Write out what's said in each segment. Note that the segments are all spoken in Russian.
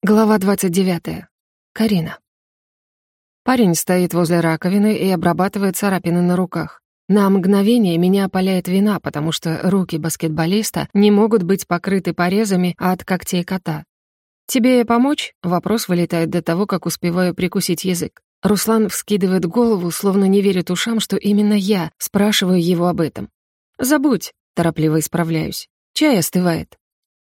Глава 29. Карина. Парень стоит возле раковины и обрабатывает царапины на руках. На мгновение меня опаляет вина, потому что руки баскетболиста не могут быть покрыты порезами от когтей кота. «Тебе помочь?» — вопрос вылетает до того, как успеваю прикусить язык. Руслан вскидывает голову, словно не верит ушам, что именно я спрашиваю его об этом. «Забудь», — торопливо исправляюсь. «Чай остывает».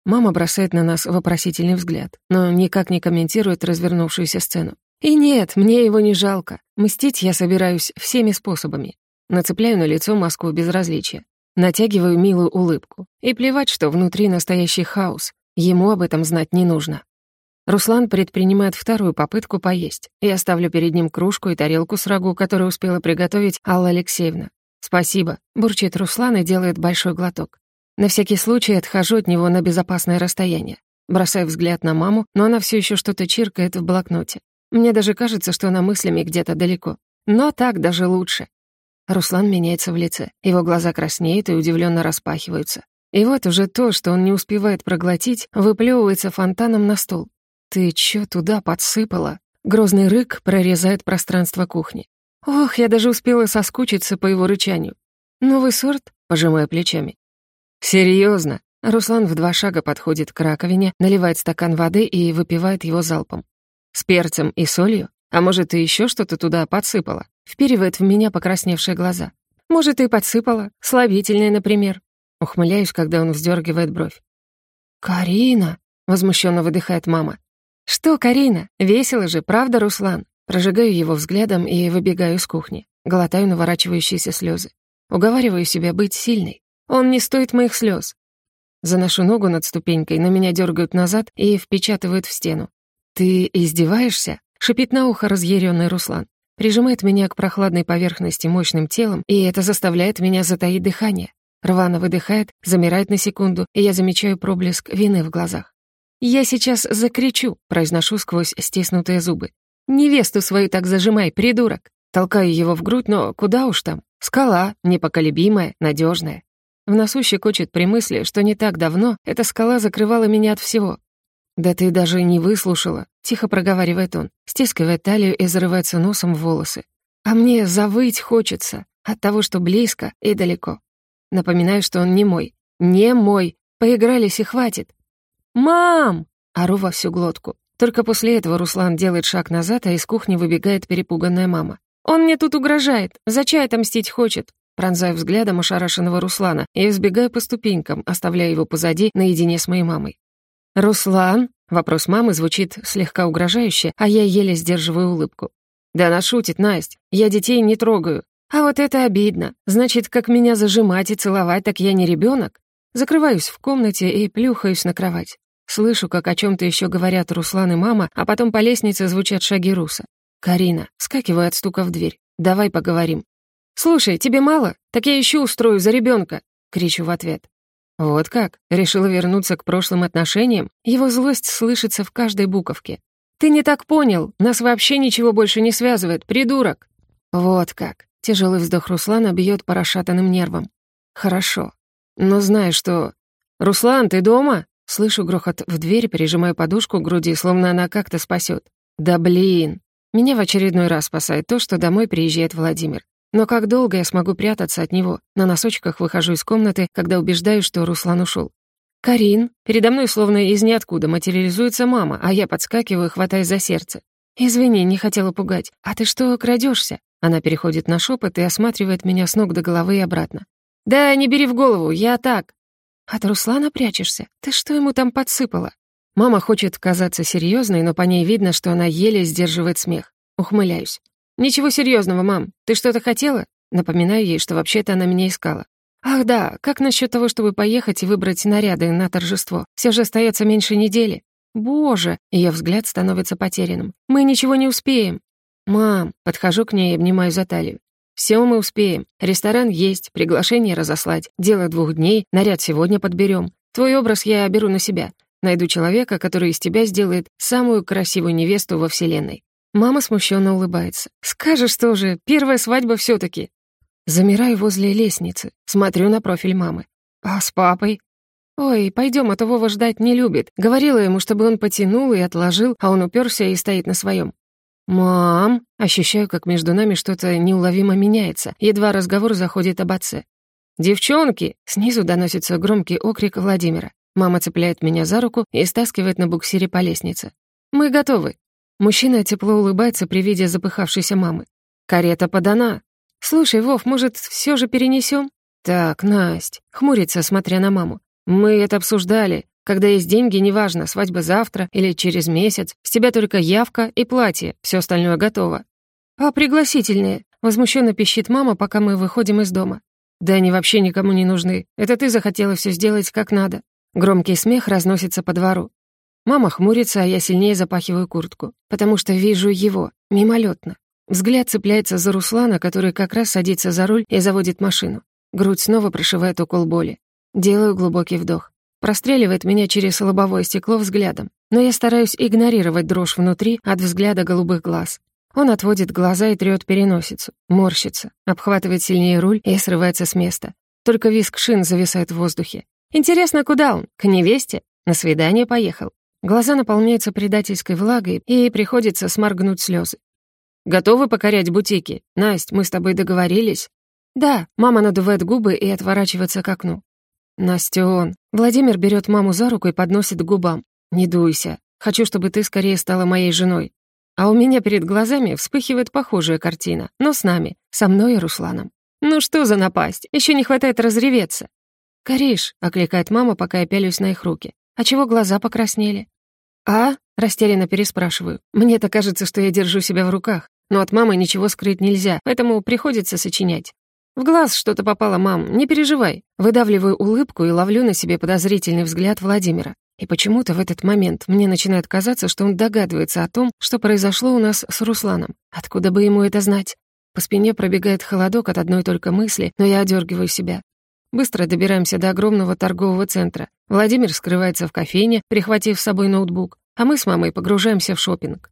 Мама бросает на нас вопросительный взгляд, но никак не комментирует развернувшуюся сцену. И нет, мне его не жалко. Мстить я собираюсь всеми способами. Нацепляю на лицо маску безразличия. Натягиваю милую улыбку. И плевать, что внутри настоящий хаос. Ему об этом знать не нужно. Руслан предпринимает вторую попытку поесть. Я ставлю перед ним кружку и тарелку с рагу, которую успела приготовить Алла Алексеевна. «Спасибо», — бурчит Руслан и делает большой глоток. На всякий случай отхожу от него на безопасное расстояние. Бросаю взгляд на маму, но она все еще что-то чиркает в блокноте. Мне даже кажется, что она мыслями где-то далеко. Но так даже лучше. Руслан меняется в лице. Его глаза краснеют и удивленно распахиваются. И вот уже то, что он не успевает проглотить, выплевывается фонтаном на стол. «Ты чё туда подсыпала?» Грозный рык прорезает пространство кухни. Ох, я даже успела соскучиться по его рычанию. «Новый сорт?» — пожимая плечами. Серьезно? Руслан в два шага подходит к раковине, наливает стакан воды и выпивает его залпом. С перцем и солью? А может, и еще что-то туда подсыпала? Вперивает в меня покрасневшие глаза. Может, и подсыпала. Слабительное, например. Ухмыляюсь, когда он вздергивает бровь. «Карина!» — возмущенно выдыхает мама. «Что, Карина? Весело же, правда, Руслан?» Прожигаю его взглядом и выбегаю из кухни. Глотаю наворачивающиеся слезы. Уговариваю себя быть сильной. Он не стоит моих слез. Заношу ногу над ступенькой, но меня дергают назад и впечатывают в стену. «Ты издеваешься?» — шипит на ухо разъяренный Руслан. Прижимает меня к прохладной поверхности мощным телом, и это заставляет меня затаить дыхание. Рвано выдыхает, замирает на секунду, и я замечаю проблеск вины в глазах. «Я сейчас закричу», — произношу сквозь стиснутые зубы. «Невесту свою так зажимай, придурок!» Толкаю его в грудь, но куда уж там. Скала, непоколебимая, надежная. В носу щекочет при мысли, что не так давно эта скала закрывала меня от всего. «Да ты даже не выслушала», — тихо проговаривает он, стискивает талию и зарывается носом в волосы. «А мне завыть хочется от того, что близко и далеко. Напоминаю, что он не мой. Не мой. Поигрались и хватит. «Мам!» — ору во всю глотку. Только после этого Руслан делает шаг назад, а из кухни выбегает перепуганная мама. «Он мне тут угрожает. За чай отомстить хочет. Пронзаю взглядом ошарашенного Руслана и взбегаю по ступенькам, оставляя его позади наедине с моей мамой. «Руслан?» — вопрос мамы звучит слегка угрожающе, а я еле сдерживаю улыбку. «Да она шутит, Насть. Я детей не трогаю. А вот это обидно. Значит, как меня зажимать и целовать, так я не ребенок. Закрываюсь в комнате и плюхаюсь на кровать. Слышу, как о чем то еще говорят Руслан и мама, а потом по лестнице звучат шаги Руса. «Карина», скакиваю от стука в дверь. «Давай поговорим». «Слушай, тебе мало? Так я еще устрою за ребенка!» — кричу в ответ. Вот как? Решила вернуться к прошлым отношениям? Его злость слышится в каждой буковке. «Ты не так понял. Нас вообще ничего больше не связывает, придурок!» Вот как. Тяжелый вздох Руслана бьет по расшатанным нервам. «Хорошо. Но знаешь что...» «Руслан, ты дома?» Слышу грохот в дверь, прижимаю подушку к груди, словно она как-то спасет. «Да блин!» Меня в очередной раз спасает то, что домой приезжает Владимир. Но как долго я смогу прятаться от него? На носочках выхожу из комнаты, когда убеждаюсь, что Руслан ушел. «Карин!» Передо мной словно из ниоткуда материализуется мама, а я подскакиваю, хватаясь за сердце. «Извини, не хотела пугать. А ты что, крадешься? Она переходит на шепот и осматривает меня с ног до головы и обратно. «Да не бери в голову, я так». «От Руслана прячешься? Ты что ему там подсыпала?» Мама хочет казаться серьезной, но по ней видно, что она еле сдерживает смех. Ухмыляюсь. «Ничего серьезного, мам. Ты что-то хотела?» Напоминаю ей, что вообще-то она меня искала. «Ах да, как насчет того, чтобы поехать и выбрать наряды на торжество? Все же остается меньше недели». «Боже!» — ее взгляд становится потерянным. «Мы ничего не успеем». «Мам!» — подхожу к ней и обнимаю за талию. «Все мы успеем. Ресторан есть, приглашение разослать. Дело двух дней, наряд сегодня подберем. Твой образ я беру на себя. Найду человека, который из тебя сделает самую красивую невесту во Вселенной. Мама смущенно улыбается. «Скажешь тоже, первая свадьба все таки Замираю возле лестницы, смотрю на профиль мамы. «А с папой?» «Ой, пойдем, а то Вова ждать не любит. Говорила ему, чтобы он потянул и отложил, а он уперся и стоит на своем. «Мам!» Ощущаю, как между нами что-то неуловимо меняется. Едва разговор заходит об отце. «Девчонки!» Снизу доносится громкий окрик Владимира. Мама цепляет меня за руку и стаскивает на буксире по лестнице. «Мы готовы!» Мужчина тепло улыбается при виде запыхавшейся мамы. «Карета подана!» «Слушай, Вов, может, все же перенесем? «Так, Насть», — хмурится, смотря на маму. «Мы это обсуждали. Когда есть деньги, неважно, свадьба завтра или через месяц, с тебя только явка и платье, все остальное готово». «А пригласительные?» — возмущенно пищит мама, пока мы выходим из дома. «Да они вообще никому не нужны. Это ты захотела все сделать как надо». Громкий смех разносится по двору. Мама хмурится, а я сильнее запахиваю куртку, потому что вижу его, мимолетно. Взгляд цепляется за Руслана, который как раз садится за руль и заводит машину. Грудь снова прошивает укол боли. Делаю глубокий вдох. Простреливает меня через лобовое стекло взглядом, но я стараюсь игнорировать дрожь внутри от взгляда голубых глаз. Он отводит глаза и трёт переносицу, морщится, обхватывает сильнее руль и срывается с места. Только виск шин зависает в воздухе. Интересно, куда он? К невесте? На свидание поехал. Глаза наполняются предательской влагой, и приходится сморгнуть слезы. «Готовы покорять бутики? Насть, мы с тобой договорились?» «Да», — мама надувает губы и отворачивается к окну. «Настён». Владимир берет маму за руку и подносит к губам. «Не дуйся. Хочу, чтобы ты скорее стала моей женой». А у меня перед глазами вспыхивает похожая картина, но с нами, со мной и Русланом. «Ну что за напасть? Еще не хватает разреветься». «Кариш», — окликает мама, пока я пялюсь на их руки. «А чего глаза покраснели?» «А?» — растерянно переспрашиваю. «Мне-то кажется, что я держу себя в руках, но от мамы ничего скрыть нельзя, поэтому приходится сочинять. «В глаз что-то попало, мам, не переживай». Выдавливаю улыбку и ловлю на себе подозрительный взгляд Владимира. И почему-то в этот момент мне начинает казаться, что он догадывается о том, что произошло у нас с Русланом. Откуда бы ему это знать? По спине пробегает холодок от одной только мысли, но я одергиваю себя. Быстро добираемся до огромного торгового центра. Владимир скрывается в кофейне, прихватив с собой ноутбук, а мы с мамой погружаемся в шопинг.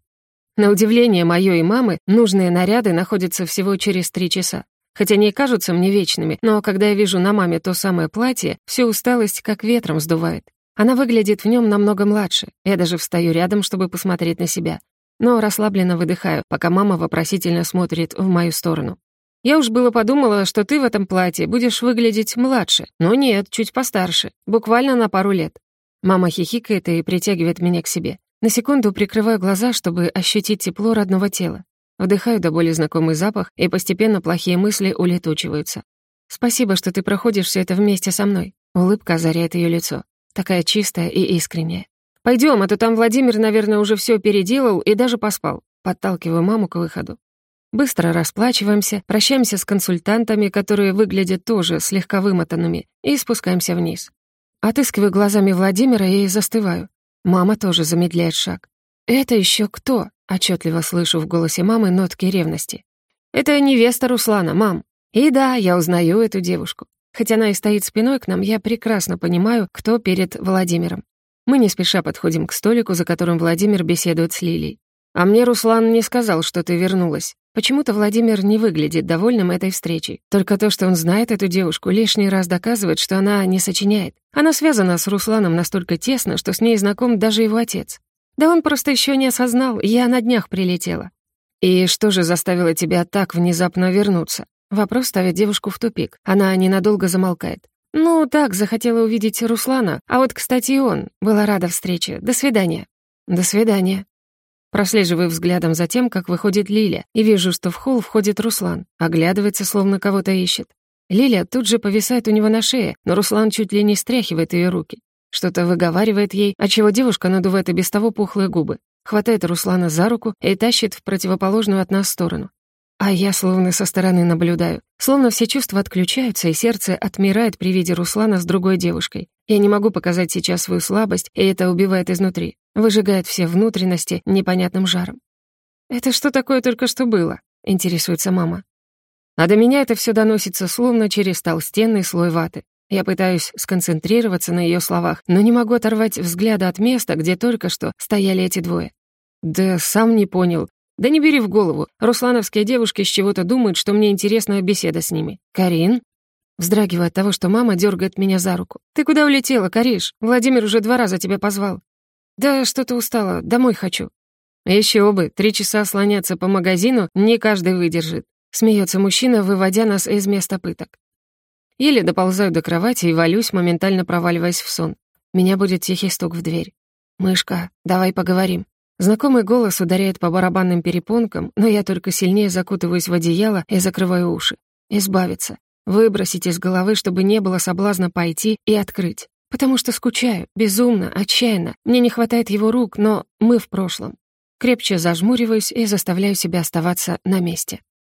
На удивление моё и мамы, нужные наряды находятся всего через три часа. Хотя они кажутся мне вечными, но когда я вижу на маме то самое платье, всю усталость как ветром сдувает. Она выглядит в нем намного младше. Я даже встаю рядом, чтобы посмотреть на себя. Но расслабленно выдыхаю, пока мама вопросительно смотрит в мою сторону. Я уж было подумала, что ты в этом платье будешь выглядеть младше, но нет, чуть постарше, буквально на пару лет. Мама хихикает и притягивает меня к себе. На секунду прикрываю глаза, чтобы ощутить тепло родного тела. Вдыхаю до боли знакомый запах, и постепенно плохие мысли улетучиваются. «Спасибо, что ты проходишь все это вместе со мной». Улыбка озаряет ее лицо. Такая чистая и искренняя. Пойдем, а то там Владимир, наверное, уже все переделал и даже поспал». Подталкиваю маму к выходу. Быстро расплачиваемся, прощаемся с консультантами, которые выглядят тоже слегка вымотанными, и спускаемся вниз. Отыскиваю глазами Владимира и застываю. Мама тоже замедляет шаг. «Это еще кто?» Отчетливо слышу в голосе мамы нотки ревности. «Это невеста Руслана, мам. И да, я узнаю эту девушку. Хотя она и стоит спиной к нам, я прекрасно понимаю, кто перед Владимиром. Мы не спеша подходим к столику, за которым Владимир беседует с Лилией. «А мне Руслан не сказал, что ты вернулась. Почему-то Владимир не выглядит довольным этой встречей. Только то, что он знает эту девушку, лишний раз доказывает, что она не сочиняет. Она связана с Русланом настолько тесно, что с ней знаком даже его отец. Да он просто еще не осознал, я на днях прилетела. И что же заставило тебя так внезапно вернуться? Вопрос ставит девушку в тупик. Она ненадолго замолкает. Ну, так, захотела увидеть Руслана. А вот, кстати, и он. Была рада встрече. До свидания. До свидания. Прослеживаю взглядом за тем, как выходит Лиля, и вижу, что в холл входит Руслан. Оглядывается, словно кого-то ищет. Лиля тут же повисает у него на шее, но Руслан чуть ли не стряхивает ее руки. Что-то выговаривает ей, отчего девушка надувает и без того пухлые губы. Хватает Руслана за руку и тащит в противоположную от нас сторону. А я словно со стороны наблюдаю. Словно все чувства отключаются, и сердце отмирает при виде Руслана с другой девушкой. Я не могу показать сейчас свою слабость, и это убивает изнутри. Выжигает все внутренности непонятным жаром. «Это что такое только что было?» — интересуется мама. А до меня это все доносится словно через толстенный слой ваты. Я пытаюсь сконцентрироваться на ее словах, но не могу оторвать взгляда от места, где только что стояли эти двое. Да сам не понял. Да не бери в голову. Руслановские девушки с чего-то думают, что мне интересна беседа с ними. Карин? Вздрагиваю от того, что мама дергает меня за руку. «Ты куда улетела, Кариш? Владимир уже два раза тебя позвал». «Да что-то устала, домой хочу». Еще бы, три часа слоняться по магазину не каждый выдержит. Смеется мужчина, выводя нас из места пыток. Еле доползаю до кровати и валюсь, моментально проваливаясь в сон. Меня будет тихий стук в дверь. «Мышка, давай поговорим». Знакомый голос ударяет по барабанным перепонкам, но я только сильнее закутываюсь в одеяло и закрываю уши. Избавиться. Выбросить из головы, чтобы не было соблазна пойти и открыть. Потому что скучаю, безумно, отчаянно. Мне не хватает его рук, но мы в прошлом. Крепче зажмуриваюсь и заставляю себя оставаться на месте.